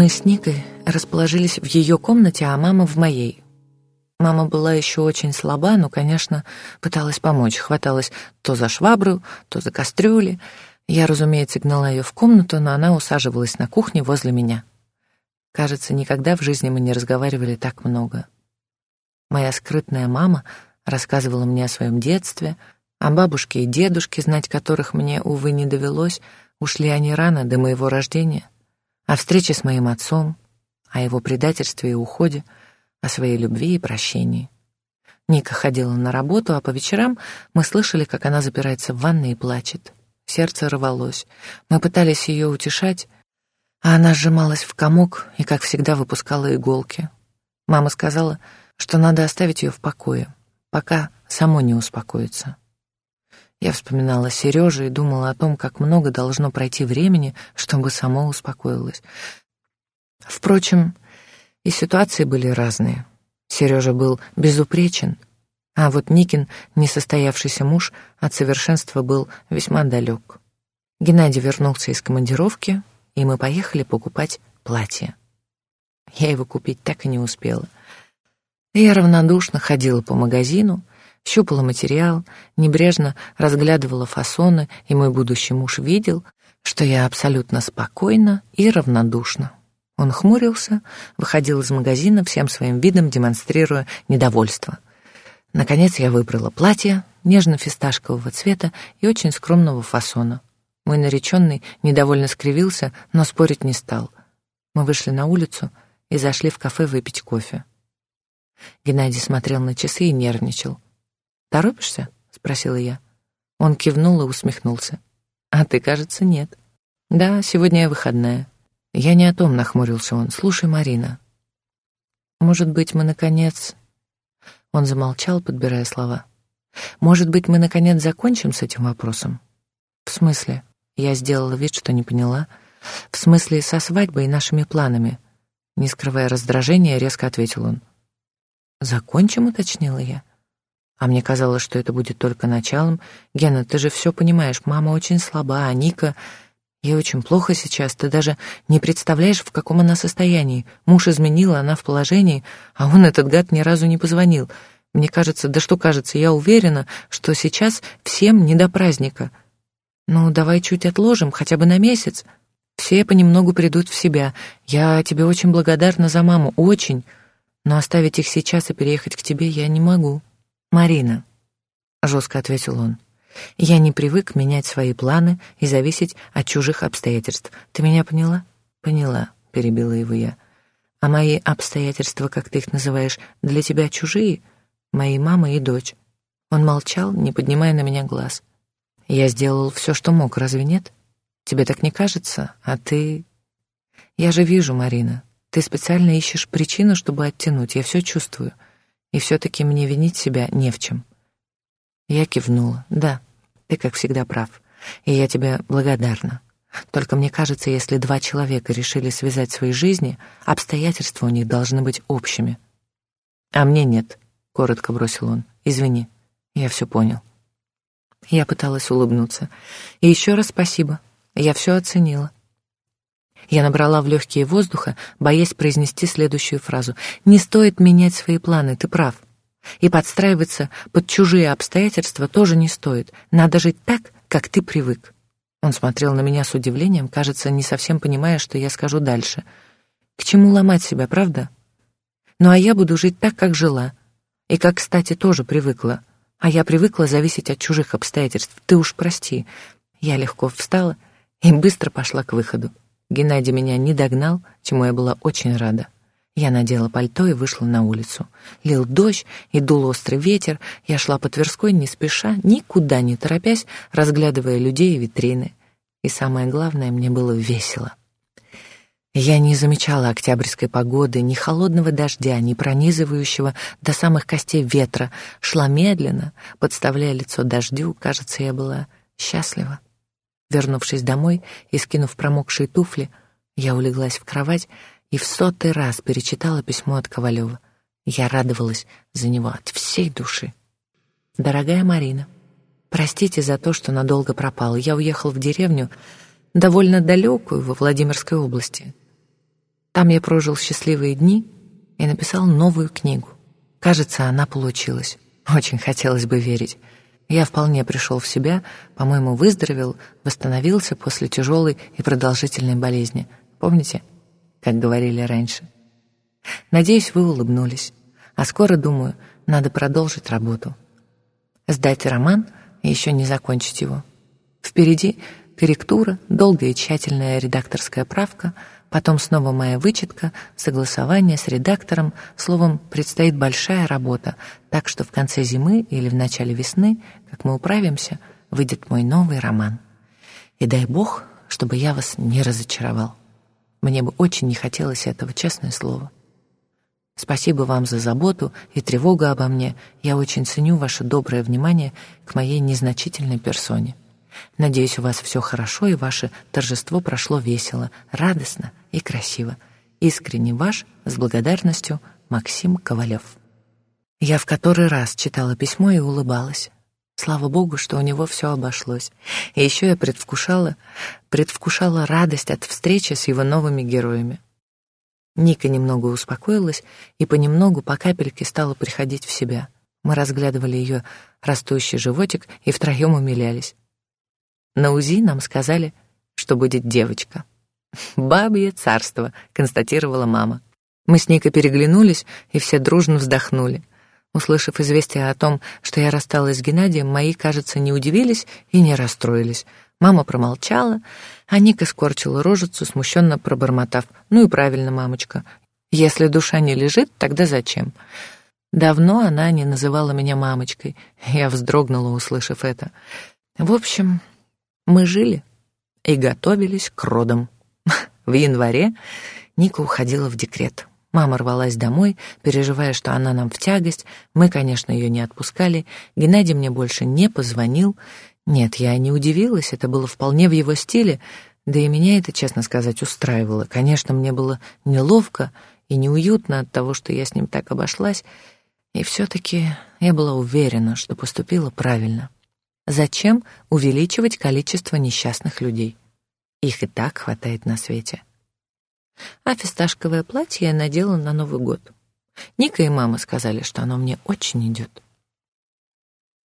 Мы с Никой расположились в ее комнате, а мама в моей. Мама была еще очень слаба, но, конечно, пыталась помочь. Хваталась то за швабру, то за кастрюли. Я, разумеется, гнала ее в комнату, но она усаживалась на кухне возле меня. Кажется, никогда в жизни мы не разговаривали так много. Моя скрытная мама рассказывала мне о своем детстве, о бабушке и дедушке, знать которых мне, увы, не довелось, ушли они рано, до моего рождения — о встрече с моим отцом, о его предательстве и уходе, о своей любви и прощении. Ника ходила на работу, а по вечерам мы слышали, как она запирается в ванной и плачет. Сердце рвалось. Мы пытались ее утешать, а она сжималась в комок и, как всегда, выпускала иголки. Мама сказала, что надо оставить ее в покое, пока само не успокоится. Я вспоминала Сережу и думала о том, как много должно пройти времени, чтобы само успокоилось. Впрочем, и ситуации были разные. Сережа был безупречен, а вот Никин, несостоявшийся муж, от совершенства был весьма далек. Геннадий вернулся из командировки, и мы поехали покупать платье. Я его купить так и не успела. Я равнодушно ходила по магазину, щупала материал, небрежно разглядывала фасоны, и мой будущий муж видел, что я абсолютно спокойна и равнодушна. Он хмурился, выходил из магазина, всем своим видом демонстрируя недовольство. Наконец я выбрала платье нежно-фисташкового цвета и очень скромного фасона. Мой нареченный недовольно скривился, но спорить не стал. Мы вышли на улицу и зашли в кафе выпить кофе. Геннадий смотрел на часы и нервничал. «Торопишься?» — спросила я. Он кивнул и усмехнулся. «А ты, кажется, нет». «Да, сегодня я выходная». Я не о том нахмурился он. «Слушай, Марина, может быть, мы, наконец...» Он замолчал, подбирая слова. «Может быть, мы, наконец, закончим с этим вопросом?» «В смысле?» Я сделала вид, что не поняла. «В смысле, со свадьбой и нашими планами?» Не скрывая раздражения, резко ответил он. «Закончим?» — уточнила я. А мне казалось, что это будет только началом. Гена, ты же все понимаешь, мама очень слаба, а Ника... Ей очень плохо сейчас, ты даже не представляешь, в каком она состоянии. Муж изменил, она в положении, а он, этот гад, ни разу не позвонил. Мне кажется, да что кажется, я уверена, что сейчас всем не до праздника. Ну, давай чуть отложим, хотя бы на месяц. Все понемногу придут в себя. Я тебе очень благодарна за маму, очень. Но оставить их сейчас и переехать к тебе я не могу. «Марина», — жестко ответил он, — «я не привык менять свои планы и зависеть от чужих обстоятельств. Ты меня поняла?» «Поняла», — перебила его я. «А мои обстоятельства, как ты их называешь, для тебя чужие? Мои мама и дочь». Он молчал, не поднимая на меня глаз. «Я сделал все, что мог, разве нет? Тебе так не кажется? А ты...» «Я же вижу, Марина, ты специально ищешь причину, чтобы оттянуть, я все чувствую» и все-таки мне винить себя не в чем. Я кивнула. Да, ты, как всегда, прав, и я тебе благодарна. Только мне кажется, если два человека решили связать свои жизни, обстоятельства у них должны быть общими. А мне нет, коротко бросил он. Извини, я все понял. Я пыталась улыбнуться. И еще раз спасибо. Я все оценила. Я набрала в легкие воздуха, боясь произнести следующую фразу. «Не стоит менять свои планы, ты прав. И подстраиваться под чужие обстоятельства тоже не стоит. Надо жить так, как ты привык». Он смотрел на меня с удивлением, кажется, не совсем понимая, что я скажу дальше. «К чему ломать себя, правда? Ну а я буду жить так, как жила. И как, кстати, тоже привыкла. А я привыкла зависеть от чужих обстоятельств. Ты уж прости». Я легко встала и быстро пошла к выходу. Геннадий меня не догнал, чему я была очень рада. Я надела пальто и вышла на улицу. Лил дождь и дул острый ветер. Я шла по Тверской не спеша, никуда не торопясь, разглядывая людей и витрины. И самое главное, мне было весело. Я не замечала октябрьской погоды, ни холодного дождя, ни пронизывающего до самых костей ветра. Шла медленно, подставляя лицо дождю. Кажется, я была счастлива. Вернувшись домой и скинув промокшие туфли, я улеглась в кровать и в сотый раз перечитала письмо от Ковалева. Я радовалась за него от всей души. Дорогая Марина, простите за то, что надолго пропал. Я уехал в деревню, довольно далекую, во Владимирской области. Там я прожил счастливые дни и написал новую книгу. Кажется, она получилась. Очень хотелось бы верить. Я вполне пришел в себя, по-моему, выздоровел, восстановился после тяжелой и продолжительной болезни. Помните, как говорили раньше? Надеюсь, вы улыбнулись. А скоро, думаю, надо продолжить работу. Сдать роман и еще не закончить его. Впереди корректура, долгая и тщательная редакторская правка, потом снова моя вычетка, согласование с редактором, словом, предстоит большая работа, так что в конце зимы или в начале весны, как мы управимся, выйдет мой новый роман. И дай бог, чтобы я вас не разочаровал. Мне бы очень не хотелось этого, честное слово. Спасибо вам за заботу и тревогу обо мне. Я очень ценю ваше доброе внимание к моей незначительной персоне. Надеюсь, у вас все хорошо, и ваше торжество прошло весело, радостно и красиво. Искренне ваш, с благодарностью, Максим Ковалев. Я в который раз читала письмо и улыбалась. Слава богу, что у него все обошлось. И еще я предвкушала, предвкушала радость от встречи с его новыми героями. Ника немного успокоилась и понемногу по капельке стала приходить в себя. Мы разглядывали ее растущий животик и втроем умилялись. На УЗИ нам сказали, что будет девочка. «Бабье царство», — констатировала мама. Мы с Никой переглянулись, и все дружно вздохнули. Услышав известие о том, что я рассталась с Геннадием, мои, кажется, не удивились и не расстроились. Мама промолчала, а Ника скорчила рожицу, смущенно пробормотав. «Ну и правильно, мамочка. Если душа не лежит, тогда зачем?» Давно она не называла меня мамочкой. Я вздрогнула, услышав это. В общем, мы жили и готовились к родам. В январе Ника уходила в декрет. Мама рвалась домой, переживая, что она нам в тягость. Мы, конечно, ее не отпускали. Геннадий мне больше не позвонил. Нет, я не удивилась, это было вполне в его стиле, да и меня это, честно сказать, устраивало. Конечно, мне было неловко и неуютно от того, что я с ним так обошлась, и все-таки я была уверена, что поступила правильно. Зачем увеличивать количество несчастных людей? Их и так хватает на свете. А фисташковое платье я надела на Новый год. Ника и мама сказали, что оно мне очень идет.